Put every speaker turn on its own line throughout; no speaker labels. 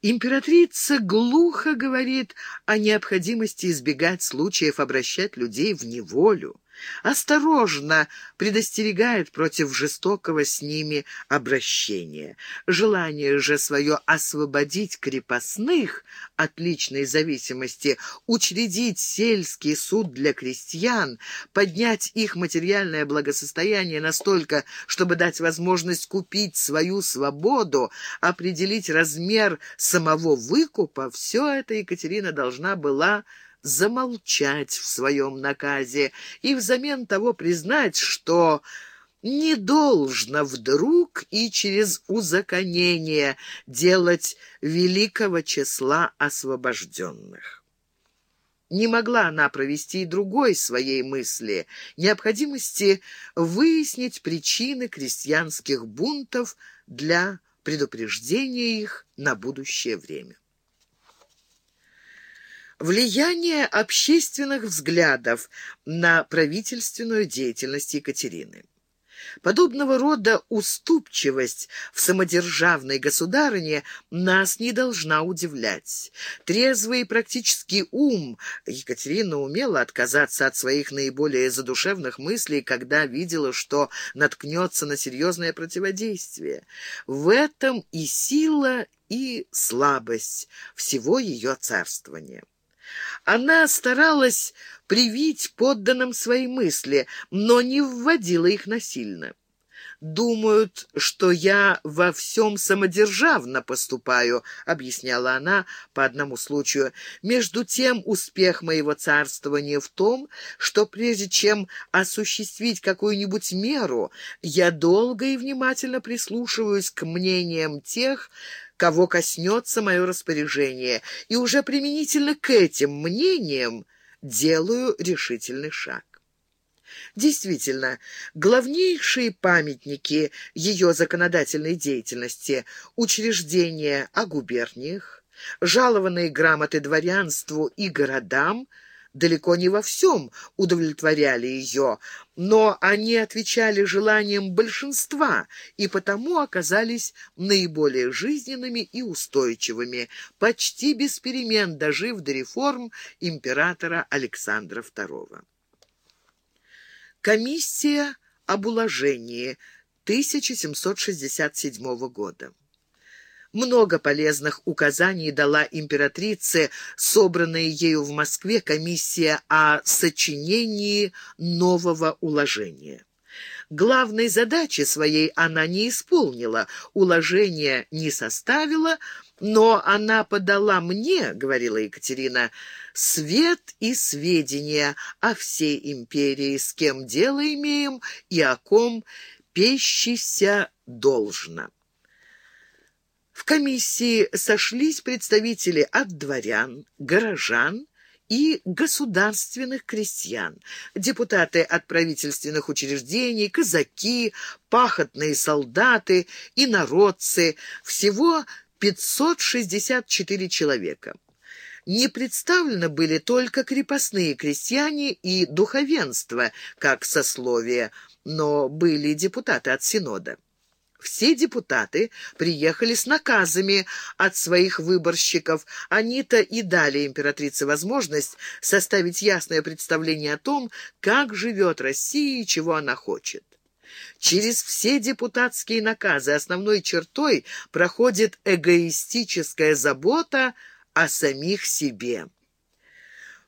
Императрица глухо говорит о необходимости избегать случаев обращать людей в неволю осторожно предостерегает против жестокого с ними обращения. Желание же свое освободить крепостных от личной зависимости, учредить сельский суд для крестьян, поднять их материальное благосостояние настолько, чтобы дать возможность купить свою свободу, определить размер самого выкупа, все это Екатерина должна была замолчать в своем наказе и взамен того признать, что не должно вдруг и через узаконение делать великого числа освобожденных. Не могла она провести и другой своей мысли, необходимости выяснить причины крестьянских бунтов для предупреждения их на будущее время. Влияние общественных взглядов на правительственную деятельность Екатерины. Подобного рода уступчивость в самодержавной государыне нас не должна удивлять. Трезвый и практический ум Екатерина умела отказаться от своих наиболее задушевных мыслей, когда видела, что наткнется на серьезное противодействие. В этом и сила, и слабость всего ее царствования. Она старалась привить подданным свои мысли, но не вводила их насильно. «Думают, что я во всем самодержавно поступаю», — объясняла она по одному случаю. «Между тем успех моего царствования в том, что прежде чем осуществить какую-нибудь меру, я долго и внимательно прислушиваюсь к мнениям тех, кого коснется мое распоряжение, и уже применительно к этим мнениям делаю решительный шаг. Действительно, главнейшие памятники ее законодательной деятельности – учреждения о губерниях, жалованные грамоты дворянству и городам – далеко не во всем удовлетворяли ее, но они отвечали желаниям большинства и потому оказались наиболее жизненными и устойчивыми, почти без перемен дожив до реформ императора Александра II. Комиссия об уложении 1767 года. Много полезных указаний дала императрице, собранная ею в Москве комиссия о сочинении нового уложения. Главной задачи своей она не исполнила, уложение не составила, но она подала мне, — говорила Екатерина, — свет и сведения о всей империи, с кем дело имеем и о ком пещися должно. В комиссии сошлись представители от дворян, горожан и государственных крестьян, депутаты от правительственных учреждений, казаки, пахотные солдаты и народцы, всего 564 человека. Не представлены были только крепостные крестьяне и духовенство, как сословие, но были депутаты от Синода. Все депутаты приехали с наказами от своих выборщиков. Они-то и дали императрице возможность составить ясное представление о том, как живет Россия и чего она хочет. Через все депутатские наказы основной чертой проходит эгоистическая забота о самих себе.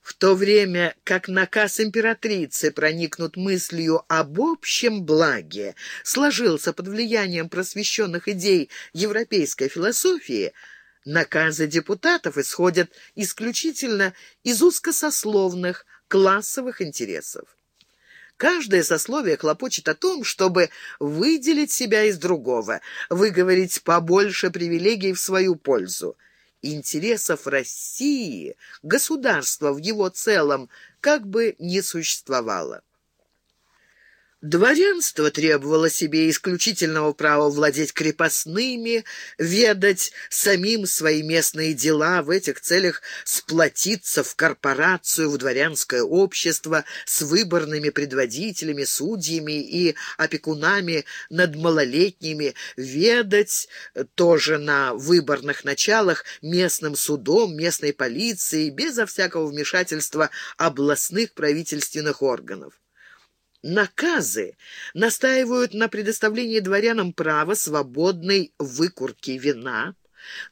В то время как наказ императрицы, проникнут мыслью об общем благе, сложился под влиянием просвещенных идей европейской философии, наказы депутатов исходят исключительно из узкосословных классовых интересов. Каждое сословие хлопочет о том, чтобы выделить себя из другого, выговорить побольше привилегий в свою пользу интересов России, государства в его целом, как бы не существовало. Дворянство требовало себе исключительного права владеть крепостными, ведать самим свои местные дела, в этих целях сплотиться в корпорацию, в дворянское общество с выборными предводителями, судьями и опекунами над малолетними, ведать тоже на выборных началах местным судом, местной полицией, безо всякого вмешательства областных правительственных органов. Наказы настаивают на предоставлении дворянам права свободной выкурки вина,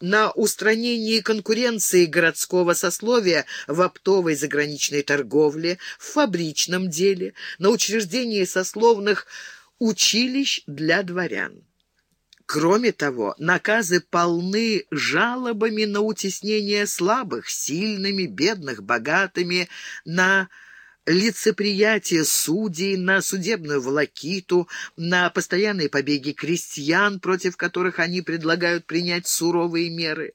на устранении конкуренции городского сословия в оптовой заграничной торговле, в фабричном деле, на учреждении сословных училищ для дворян. Кроме того, наказы полны жалобами на утеснение слабых, сильными, бедных, богатыми, на лицеприятие судей, на судебную волокиту, на постоянные побеги крестьян, против которых они предлагают принять суровые меры.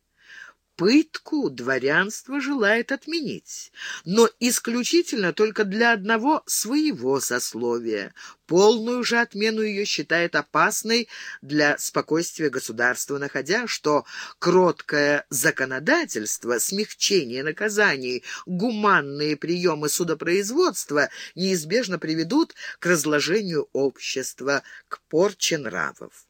Пытку дворянство желает отменить, но исключительно только для одного своего сословия. Полную же отмену ее считает опасной для спокойствия государства, находя, что кроткое законодательство, смягчение наказаний, гуманные приемы судопроизводства неизбежно приведут к разложению общества, к порче нравов.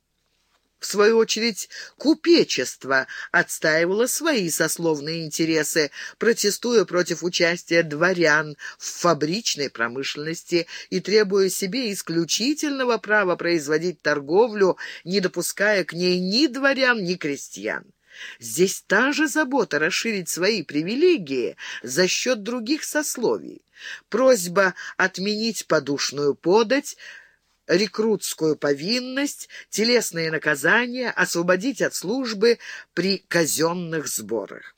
В свою очередь, купечество отстаивало свои сословные интересы, протестуя против участия дворян в фабричной промышленности и требуя себе исключительного права производить торговлю, не допуская к ней ни дворян, ни крестьян. Здесь та же забота расширить свои привилегии за счет других сословий. Просьба отменить подушную подать – рекрутскую повинность, телесные наказания, освободить от службы при казенных сборах.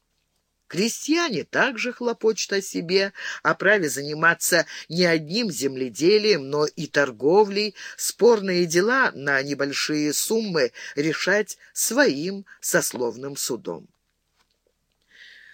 Крестьяне также хлопочут о себе, о праве заниматься не одним земледелием, но и торговлей, спорные дела на небольшие суммы решать своим сословным судом.